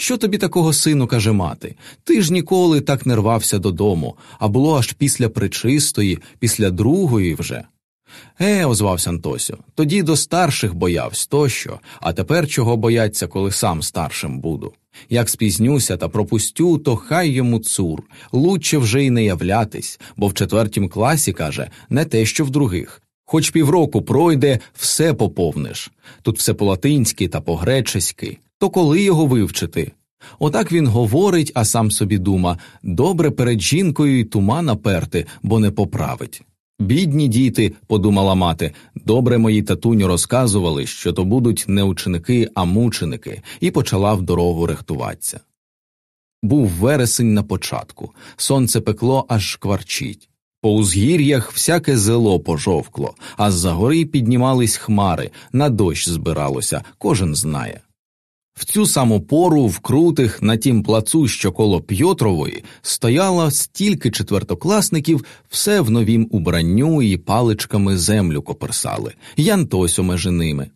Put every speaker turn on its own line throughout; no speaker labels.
Що тобі такого сину каже мати? Ти ж ніколи так не рвався додому, а було аж після причистої, після другої вже. Е, озвався Антосю, тоді до старших боявсь тощо, а тепер чого бояться, коли сам старшим буду. Як спізнюся та пропустю, то хай йому цур, лучше вже й не являтись, бо в четвертім класі, каже, не те, що в других. Хоч півроку пройде, все поповниш. Тут все по латинськи та по гречески. То коли його вивчити? Отак він говорить, а сам собі дума добре перед жінкою й тума наперти, бо не поправить. Бідні діти, подумала мати, добре мої татуню розказували, що то будуть не ученики, а мученики, і почала в дорогу рехтуватися. Був вересень на початку, сонце пекло аж кварчить. По узгір'ях всяке зело пожовкло, а з за гори піднімались хмари, на дощ збиралося, кожен знає. В цю саму пору в крутих на тім плацу, що коло П'єтрової, стояло стільки четвертокласників, все в новім убранню і паличками землю коперсали, межи ними.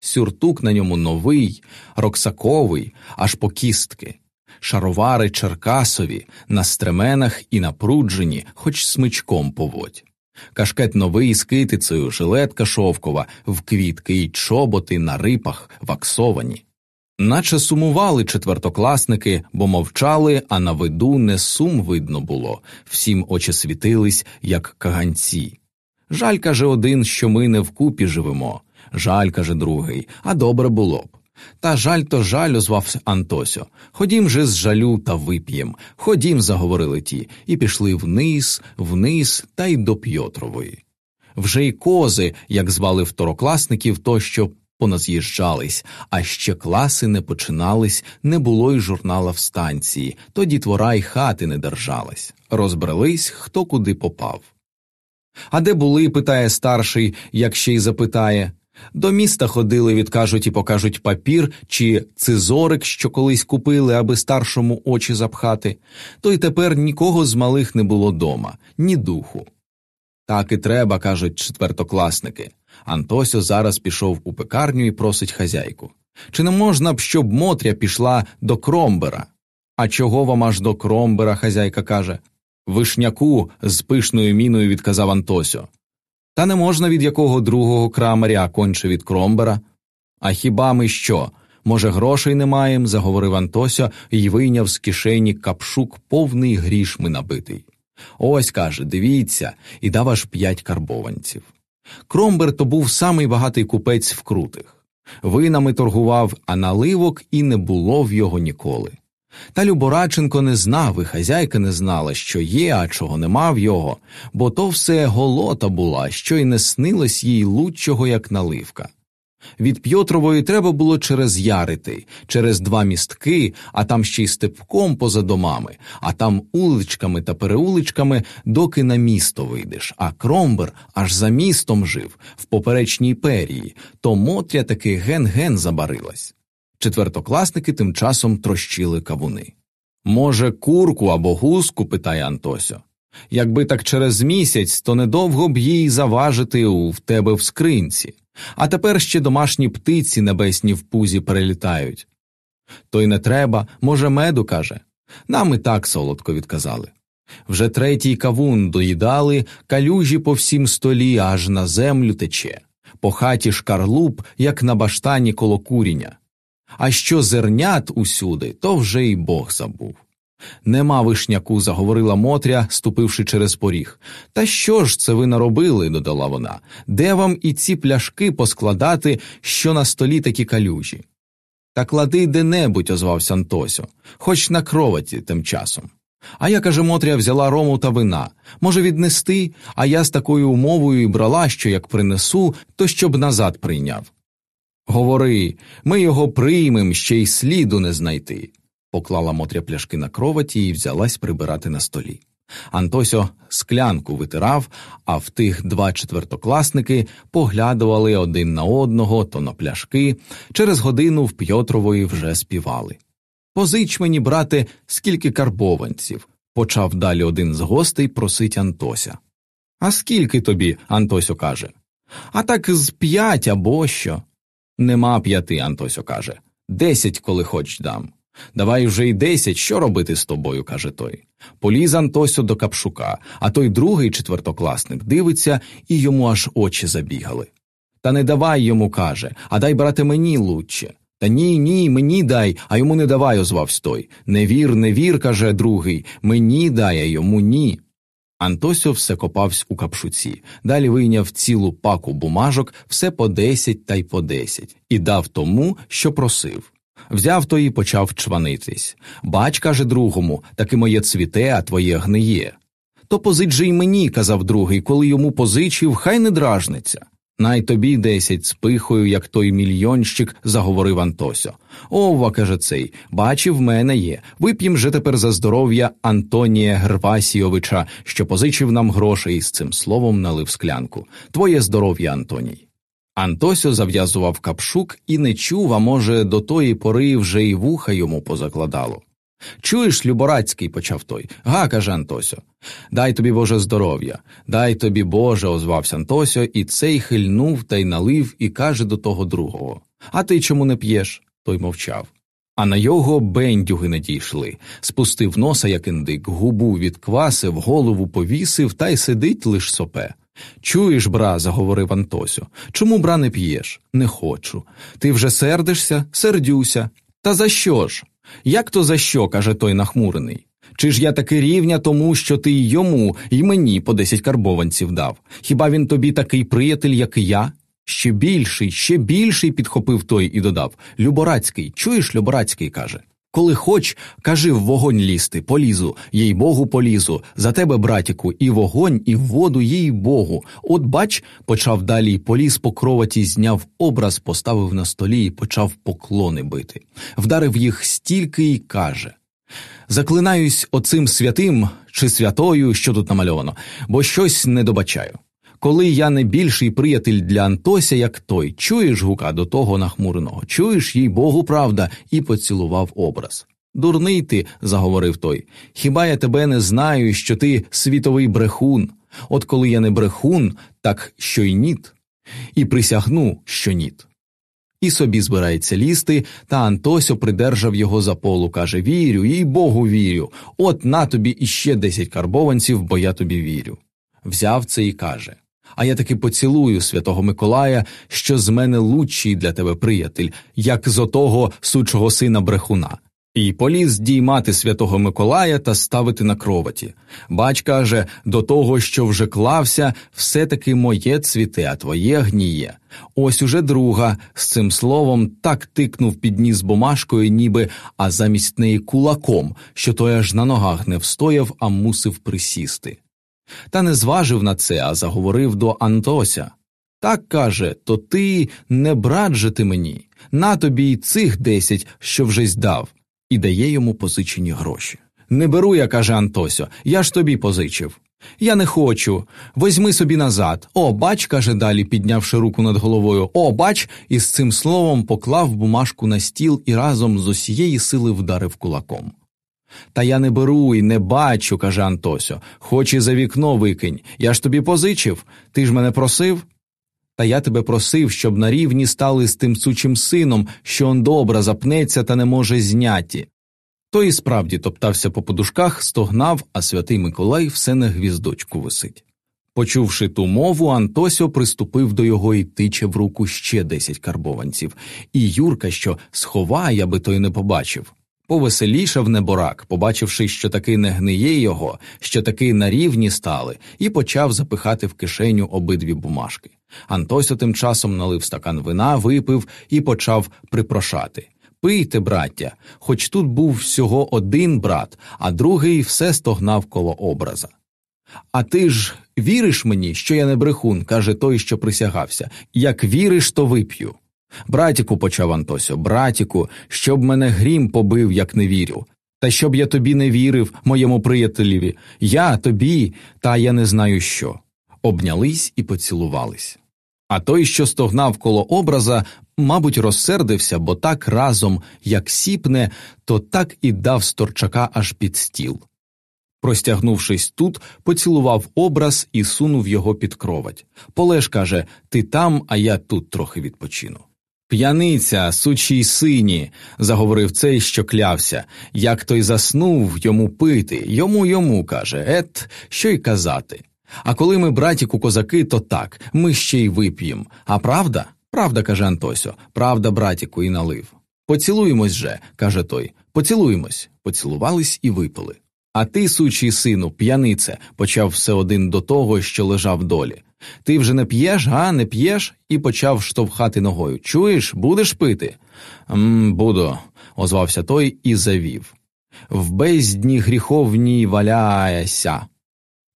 Сюртук на ньому новий, роксаковий, аж по кістки, шаровари черкасові, на стременах і напруджені, хоч смичком поводь. Кашкет новий з китицею, жилетка шовкова, в квітки й чоботи на рипах ваксовані. Наче сумували четвертокласники, бо мовчали, а на виду не сум видно було, всім очі світились, як каганці. Жаль, каже один, що ми не вкупі живемо, жаль, каже другий, а добре було б. Та жаль то жаль, озвався Антосьо. Ходім же з жалю та вип'єм. Ходім, заговорили ті, і пішли вниз, вниз та й до П'єтрової. Вже й кози, як звали второкласників, то що поназ'їжджались, а ще класи не починались, не було й журнала в станції, то дітвора й хати не держалась, розбрались, хто куди попав. А де були? питає старший, як ще й запитає. До міста ходили, відкажуть і покажуть папір чи цизорик, що колись купили, аби старшому очі запхати, то й тепер нікого з малих не було дома, ні духу. Так і треба, кажуть четвертокласники. Антосьо зараз пішов у пекарню і просить хазяйку. Чи не можна б, щоб Мотря пішла до кромбера? А чого вам аж до кромбера? хазяйка каже. Вишняку з пишною міною відказав Антосьо. Та не можна від якого другого крамаря, конче від кромбера. А хіба ми що? Може, грошей не маєм, заговорив Антосьо і вийняв з кишені капшук повний грішми набитий. Ось каже, дивіться, і дав аж п'ять карбованців. Кромбер то був самий багатий купець в крутих. Винами торгував, а наливок і не було в його ніколи. Та Любораченко не знав, і хазяйка не знала, що є, а чого нема в його, бо то все голота була, що й не снилось їй лучшого, як наливка. Від П'єтрової треба було через ярити, через два містки, а там ще й степком поза домами, а там уличками та переуличками, доки на місто вийдеш. А Кромбер аж за містом жив, в поперечній перії, то Мотря таки ген-ген забарилась. Четвертокласники тим часом трощили кавуни. Може, курку або гуску? питає Антосьо. Якби так через місяць, то недовго б їй заважити у в тебе в скринці. А тепер ще домашні птиці небесні в пузі перелітають. То й не треба, може, меду, каже. Нам і так солодко відказали. Вже третій кавун доїдали, калюжі по всім столі аж на землю тече, по хаті шкарлуп, як на баштані коло куріння. А що зернят усюди, то вже й Бог забув. Нема вишняку, заговорила Мотря, ступивши через поріг. Та що ж це ви наробили? додала вона. Де вам і ці пляшки поскладати, що на столі такі калюжі? Та клади де небудь, озвався Антосьо, хоч на кроваті тим часом. А я, каже, Мотря, взяла рому та вина. Може, віднести, а я з такою умовою і брала, що як принесу, то щоб назад прийняв. Говори, ми його приймем, ще й сліду не знайти поклала Мотря пляшки на кроваті і взялась прибирати на столі. Антосьо склянку витирав, а в тих два четвертокласники поглядували один на одного то на пляшки, через годину в П'єтрової вже співали. Позич мені, брате, скільки карбованців, почав далі один з гостей просить Антося. А скільки тобі? Антосьо каже. А так з п'ять або що. Нема п'яти, Антосьо каже. Десять, коли хоч дам. Давай вже й десять, що робити з тобою, каже той. Поліз Антосю до капшука, а той другий четвертокласник дивиться, і йому аж очі забігали. Та не давай йому, каже, а дай, брате, мені лучше. Та ні, ні, мені дай, а йому не давай, озвавсь той. Не вір, не вір, каже другий, мені дай, а йому ні. Антосьо все копавсь у капшуці, далі вийняв цілу паку бумажок, все по десять та й по десять, і дав тому, що просив. Взяв то і почав чванитись. Бач, каже другому, таки моє цвіте, а твоє гниє. То позич же й мені, казав другий, коли йому позичив, хай не дражниться. Най тобі десять з пихою, як той мільйонщик, заговорив Антосьо. Ова, каже цей, бачив, в мене є. Вип'єм же тепер за здоров'я Антонія Гервасійовича, що позичив нам грошей і з цим словом налив склянку. Твоє здоров'я, Антоній. Антосьо зав'язував капшук і не чув, а може, до тої пори вже й вуха йому позакладало. Чуєш, Люборацький, почав той. Га, каже Антосьо. Дай тобі Боже здоров'я, дай тобі Боже, озвався Антосьо, і цей хильнув та й налив і каже до того другого А ти чому не п'єш? Той мовчав. А на його бендюги не дійшли. Спустив носа, як індик, губу відквасив, голову повісив та й сидить лиш сопе. Чуєш, бра, заговорив Антосю, чому, бра, не п'єш? Не хочу. Ти вже сердишся, сердюся. Та за що ж? Як то за що? каже той нахмурений. Чи ж я таки рівня тому, що ти й йому, й мені по десять карбованців дав? Хіба він тобі такий приятель, як і я? Ще більший, ще більший, підхопив той і додав Люборацький, чуєш, Люборацький каже. Коли хоч, кажи в вогонь лізти, полізу, їй богу полізу, за тебе, братіку, і вогонь, і в воду, їй богу. От бач, почав далі поліз по кроваті, зняв образ, поставив на столі і почав поклони бити. Вдарив їх стільки й каже Заклинаюсь оцим святим чи святою, що тут намальовано, бо щось не добачаю. Коли я не більший приятель для Антося, як той, чуєш гука до того нахмуреного, чуєш, їй Богу, правда, і поцілував образ. Дурний ти, заговорив той, хіба я тебе не знаю, що ти світовий брехун? От коли я не брехун, так що й ніт, і присягну, що ніт. І собі збирається лізти, та Антосьо придержав його за полу, каже Вірю, їй Богу вірю. От на тобі іще десять карбованців, бо я тобі вірю. Взяв це і каже А я таки поцілую святого Миколая, що з мене лучший для тебе приятель, як з отого сучого сина брехуна. І поліз діймати святого Миколая та ставити на кроваті. Бач каже, до того, що вже клався, все таки моє цвіте, а твоє гніє. Ось уже друга з цим словом так тикнув під ніс бумажкою, ніби, а замість неї кулаком, що той аж на ногах не встояв, а мусив присісти. Та не зважив на це, а заговорив до Антося. Так каже, то ти не брат же ти мені, на тобі й цих десять, що вже здав і дає йому позичені гроші. Не беру я, каже Антосьо, я ж тобі позичив. Я не хочу. Возьми собі назад. О, бач, каже далі, піднявши руку над головою. О, бач, і з цим словом поклав бумажку на стіл і разом з усієї сили вдарив кулаком. Та я не беру і не бачу, каже Антосьо, хоч і за вікно викинь. Я ж тобі позичив. Ти ж мене просив? Та я тебе просив, щоб на рівні стали з тим сучим сином, що он добра запнеться та не може зняті. Той і справді топтався по подушках, стогнав, а святий Миколай все на гвіздочку висить. Почувши ту мову, Антосьо приступив до його і тиче в руку ще десять карбованців, і Юрка, що сховає, аби той не побачив. Повеселішав неборак, побачивши, що таки не гниє його, що таки на рівні стали, і почав запихати в кишеню обидві бумажки. Антося тим часом налив стакан вина, випив і почав припрошати. Пийте, браття, хоч тут був всього один брат, а другий все стогнав коло образа. А ти ж віриш мені, що я не брехун, каже той, що присягався. Як віриш, то вип'ю. Братіку, почав Антосьо, братіку, щоб мене грім побив, як не вірю. Та щоб я тобі не вірив, моєму приятелеві, я тобі, та я не знаю що. Обнялись і поцілувались. А той, що стогнав коло образа, мабуть, розсердився, бо так разом, як сіпне, то так і дав сторчака аж під стіл. Простягнувшись тут, поцілував образ і сунув його під кровать. Полеж каже Ти там, а я тут трохи відпочину. П'яниця, сучій сині, заговорив цей, що клявся. Як той заснув йому пити, йому йому каже, ет, що й казати. А коли ми, братіку, козаки, то так, ми ще й вип'єм. А правда? Правда, каже Антосьо, правда, братіку, і налив. Поцілуємось же, каже той. Поцілуємось. Поцілувались і випили. А ти, сучий сину, п'янице, почав все один до того, що лежав долі. Ти вже не п'єш, га, не п'єш? і почав штовхати ногою. Чуєш, будеш пити? «М, Буду, озвався той і завів. В бездні гріховній валяєся.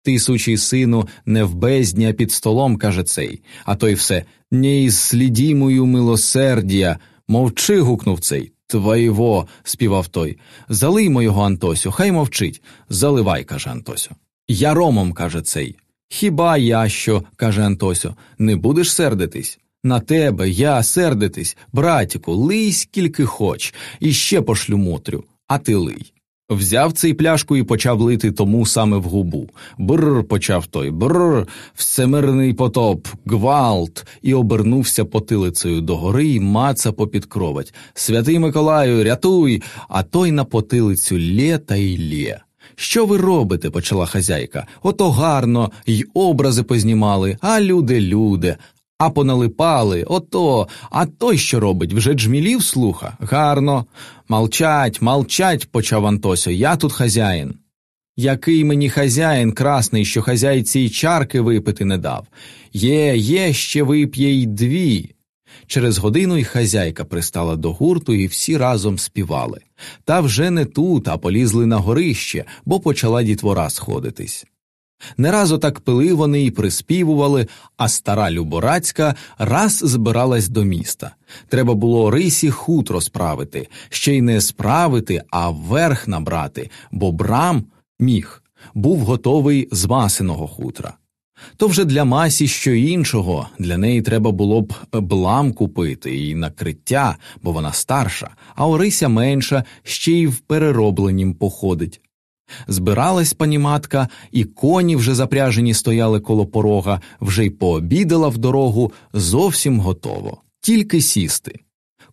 Ти, сучий сину, не в бездні, а під столом, каже цей, а той все не із слідімою милосердія. Мовчи. гукнув цей. Твоєво, співав той. Залиймо його, Антосю, хай мовчить. Заливай, каже Антосю. Я ромом, каже цей. Хіба я що, каже Антосю, не будеш сердитись? На тебе, я сердитись, братіку, лий скільки хоч, і ще пошлю мотрю, а ти лий. Взяв цей пляшку і почав лити тому саме в губу. Бррр, почав той, бррр, всемирний потоп, гвалт, і обернувся потилицею догори і маца попід кровать. Святий Миколаю, рятуй! А той на потилицю лє та й лє. Що ви робите? почала хазяйка. Ото гарно, й образи познімали, а люди, люди. А поналипали, ото, а той що робить, вже джмілів слуха? Гарно. Молчать, молчать, почав Антосю, я тут хазяїн. Який мені хазяїн красний, що хазяйці й чарки випити не дав. Є, є, ще вип'є й дві. Через годину й хазяйка пристала до гурту, і всі разом співали. Та вже не тут, а полізли на горище, бо почала дітвора сходитись. Не раз отак пили вони і приспівували, а стара Люборацька раз збиралась до міста. Треба було рисі хутро справити, ще й не справити, а верх набрати, бо брам міг, був готовий з масиного хутра. То вже для масі що іншого, для неї треба було б блам купити і накриття, бо вона старша, а Орися менша, ще й в переробленім походить. Збиралась пані матка, і коні вже запряжені стояли коло порога, вже й пообідала в дорогу, зовсім готово, тільки сісти.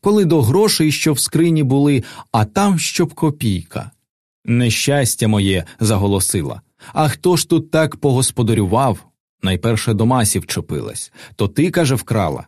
Коли до грошей, що в скрині були, а там щоб копійка. Нещастя моє, заголосила. А хто ж тут так погосподарював? Найперше до масів чопилась. То ти, каже, вкрала.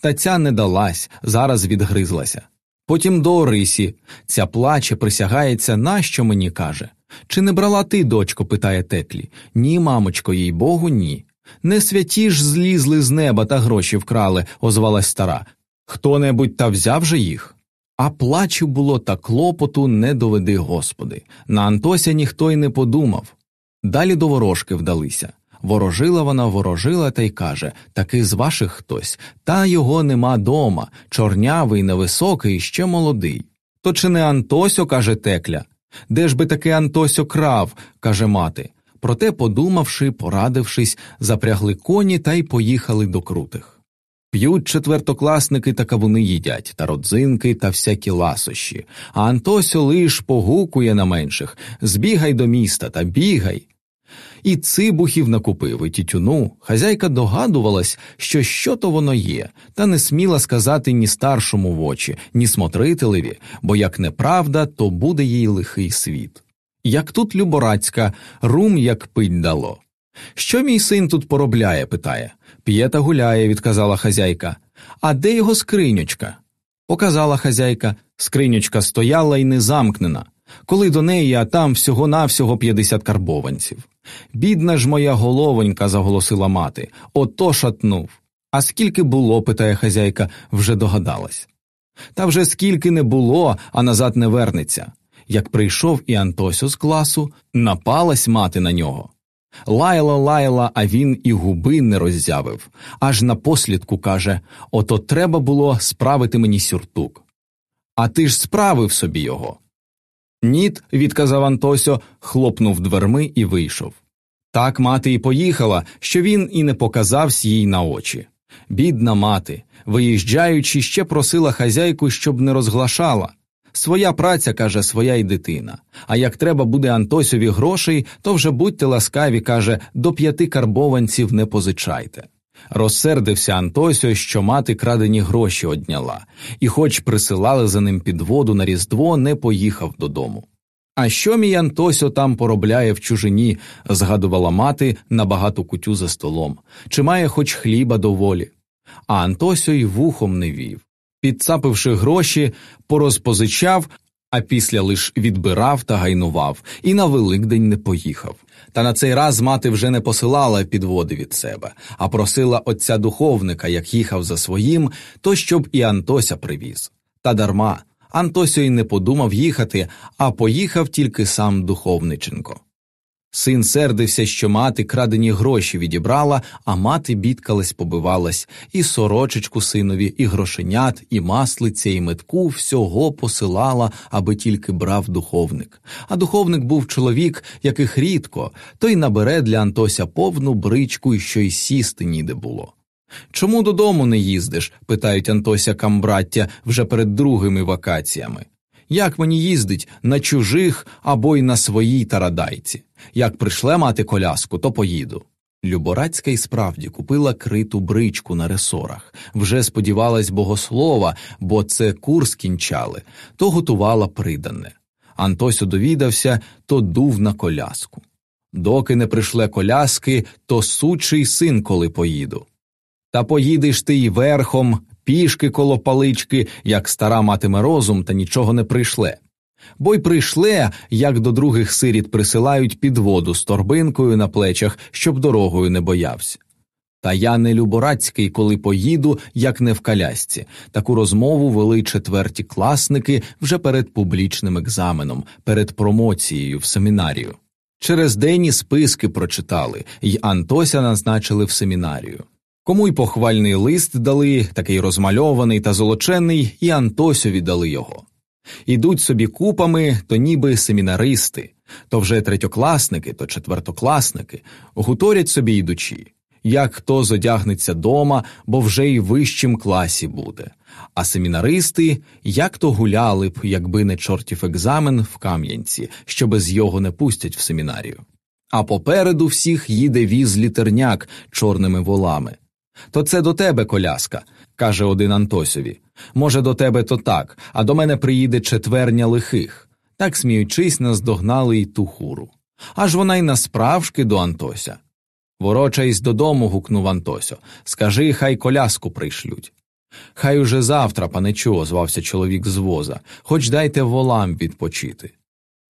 Та ця не далась, зараз відгризлася. Потім до Орисі. Ця плаче, присягається, нащо мені каже. Чи не брала ти, дочко? питає теклі. Ні, мамочко, їй богу, ні. Не святі ж злізли з неба та гроші вкрали, озвалась стара. Хто небудь та взяв же їх? А плачу було та клопоту не доведи, господи. На Антося ніхто й не подумав. Далі до ворожки вдалися. Ворожила вона, ворожила та й каже таки з ваших хтось, та його нема дома, чорнявий, невисокий, ще молодий. То чи не Антосьо, каже текля. Де ж би таки Антосьо крав, каже мати. Проте, подумавши, порадившись, запрягли коні та й поїхали до крутих. П'ють четвертокласники та кавуни їдять, та родзинки та всякі ласощі, а Антосьо лиш погукує на менших збігай до міста та бігай. І цибухів накупив, і тютюну. Хазяйка догадувалась, що що то воно є, та не сміла сказати ні старшому в очі, ні смотрителеві, бо як неправда, то буде їй лихий світ. Як тут Люборацька, рум як пить дало. Що мій син тут поробляє? питає. П'є та гуляє, відказала хазяйка. А де його скринючка? Показала хазяйка. Скринючка стояла і не замкнена. Коли до неї, а там всього навсього п'ятдесят карбованців. Бідна ж моя головонька, заголосила мати, ото шатнув. А скільки було, питає хазяйка, вже догадалась. Та вже скільки не було, а назад не вернеться. Як прийшов і Антосю з класу, напалась мати на нього. Лаяла, лаяла, а він і губи не роззявив, аж напослідку каже ото треба було справити мені сюртук. А ти ж справив собі його. Ніт, відказав Антосьо, хлопнув дверми і вийшов. Так мати і поїхала, що він і не показався їй на очі. Бідна мати, виїжджаючи, ще просила хазяйку, щоб не розглашала. Своя праця, каже, своя й дитина. А як треба буде Антосьові грошей, то вже будьте ласкаві, каже, до п'яти карбованців не позичайте. Розсердився Антосьо, що мати крадені гроші одняла, і, хоч присилали за ним під воду на Різдво, не поїхав додому. А що мій Антосьо там поробляє в чужині, згадувала мати на багату кутю за столом, чи має хоч хліба доволі. А Антосьо й вухом не вів. Підцапивши гроші, порозпозичав, а після лиш відбирав та гайнував, і на Великдень не поїхав. Та на цей раз мати вже не посилала підводи від себе, а просила отця духовника, як їхав за своїм, то щоб і Антося привіз. Та дарма. Антосьо й не подумав їхати, а поїхав тільки сам духовниченко. Син сердився, що мати крадені гроші відібрала, а мати бідкалась, побивалась, і сорочечку синові, і грошенят, і маслиця, і метку всього посилала, аби тільки брав духовник. А духовник був чоловік, яких рідко, той набере для Антося повну бричку, і що й сісти ніде було. Чому додому не їздиш? питають Антося камбраття вже перед другими вакаціями. Як мені їздить на чужих або й на своїй тарадайці? Як прийшле мати коляску, то поїду. Люборацька й справді купила криту бричку на ресорах, вже сподівалась богослова, бо це курс кінчали, то готувала придане. Антосю довідався, то дув на коляску. Доки не прийшле коляски, то сучий син, коли поїду. Та поїдеш ти й верхом, пішки коло палички, як стара матиме розум, та нічого не прийшле. Бо й прийшле, як до других сиріт присилають під воду з торбинкою на плечах, щоб дорогою не боявся. Та я не люборацький, коли поїду, як не в колясці. Таку розмову вели четверті класники вже перед публічним екзаменом, перед промоцією в семінарію. Через день і списки прочитали, й Антося назначили в семінарію. Кому й похвальний лист дали, такий розмальований та золочений, і Антосю дали його. Ідуть собі купами, то ніби семінаристи, то вже третьокласники, то четвертокласники, гуторять собі йдучі, як хто зодягнеться дома, бо вже й в вищім класі буде, а семінаристи як то гуляли б, якби не чортів екзамен в Кам'янці, що без його не пустять в семінарію. А попереду всіх їде віз літерняк чорними волами. То це до тебе коляска, каже один Антосові. Може, до тебе то так, а до мене приїде четверня лихих. Так сміючись, наздогнали й ту хуру. Аж вона й насправжки до Антося. Ворочайсь додому, гукнув Антосьо. Скажи, хай коляску прийшлють. Хай уже завтра, панечу, озвався чоловік з воза, хоч дайте волам відпочити.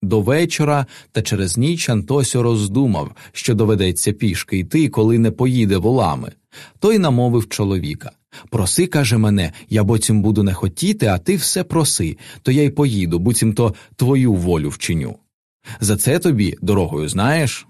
До вечора та через ніч Антосьо роздумав, що доведеться пішки йти, коли не поїде волами. Той намовив чоловіка Проси, каже мене, я боцім буду не хотіти, а ти все проси, то я й поїду, буцімто твою волю вчиню. За це тобі дорогою знаєш.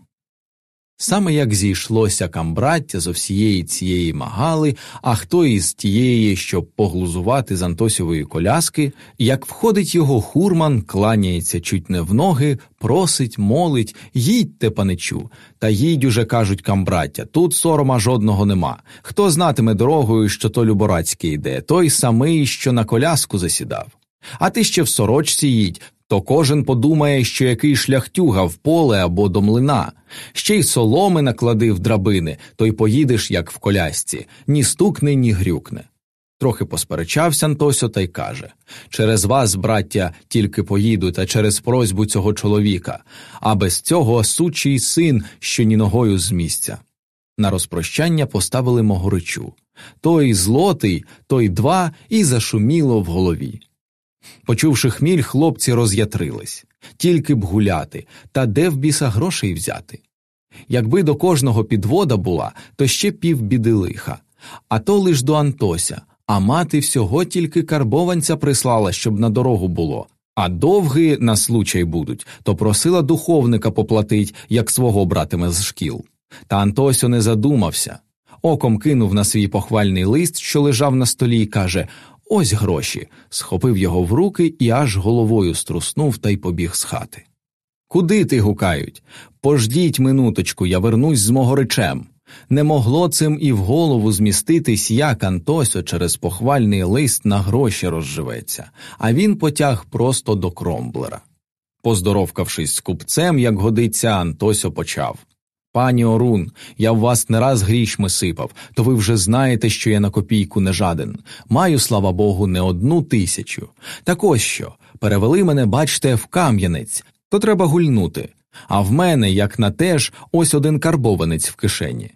Саме як зійшлося камбраття з всієї цієї магали, а хто із тієї, щоб поглузувати з Антосівої коляски, як входить його хурман, кланяється чуть не в ноги, просить, молить, їдьте, паничу, та їдь уже кажуть камбраття, тут сорома жодного нема. Хто знатиме дорогою, що то Люборацький йде, той самий, що на коляску засідав. А ти ще в сорочці їдь, то кожен подумає, що який шляхтюга в поле або до млина, ще й соломи наклади в драбини, то й поїдеш, як в колясці, ні стукне, ні грюкне. Трохи посперечався Антосьо та й каже через вас, браття, тільки поїду, та через просьбу цього чоловіка, а без цього сучий син, що ні ногою з місця. На розпрощання поставили Могоричу той злотий, той два, і зашуміло в голові. Почувши хміль, хлопці роз'ятрились тільки б гуляти, та де в біса грошей взяти. Якби до кожного підвода була, то ще півбіди лиха, а то лиш до Антося, а мати всього тільки карбованця прислала, щоб на дорогу було, а довги на случай будуть, то просила духовника поплатить, як свого братиме з шкіл. Та Антосьо не задумався. Оком кинув на свій похвальний лист, що лежав на столі, і каже Ось гроші, схопив його в руки і аж головою струснув та й побіг з хати. Куди ти гукають? Пождіть минуточку, я вернусь з мого речем. Не могло цим і в голову зміститись, як Антосьо через похвальний лист на гроші розживеться, а він потяг просто до кромблера. Поздоровкавшись з купцем, як годиться, Антосьо почав Пані Орун, я в вас не раз грішми сипав, то ви вже знаєте, що я на копійку не жаден. Маю, слава Богу, не одну тисячу. Так ось що, перевели мене, бачте, в Кам'янець, то треба гульнути. А в мене, як на те ж, ось один карбованець в кишені.